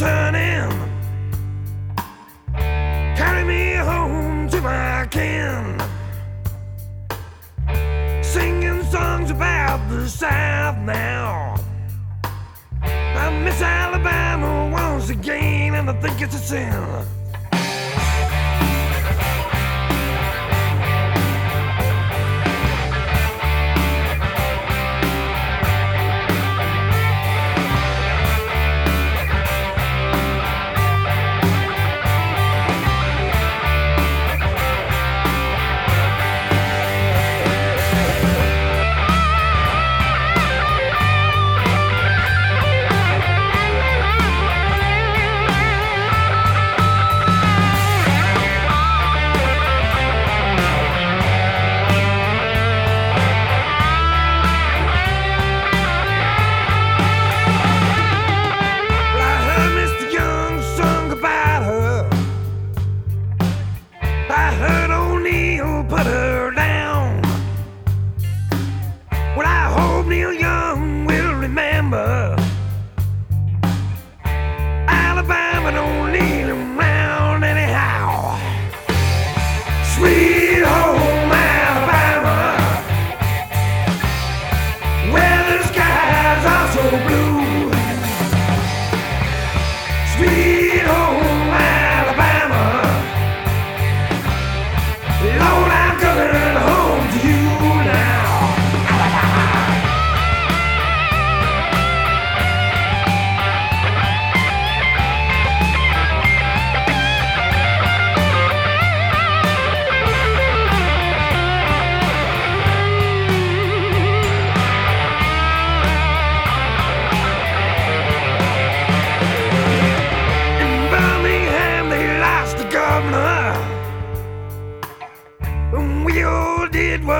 turning. Carry me home to my kin. Miss Alabama once again, and I think it's a sin. O'Neill put her down. Well, I hope Neil Young will remember.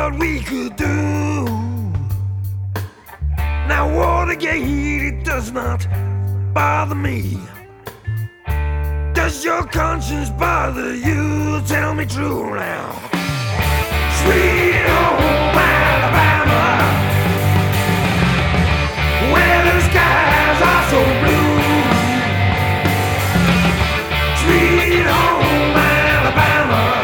What we could do. Now, Watergate, it does not bother me. Does your conscience bother you? Tell me true now. Sweet home Alabama, where the skies are so blue. Sweet home Alabama.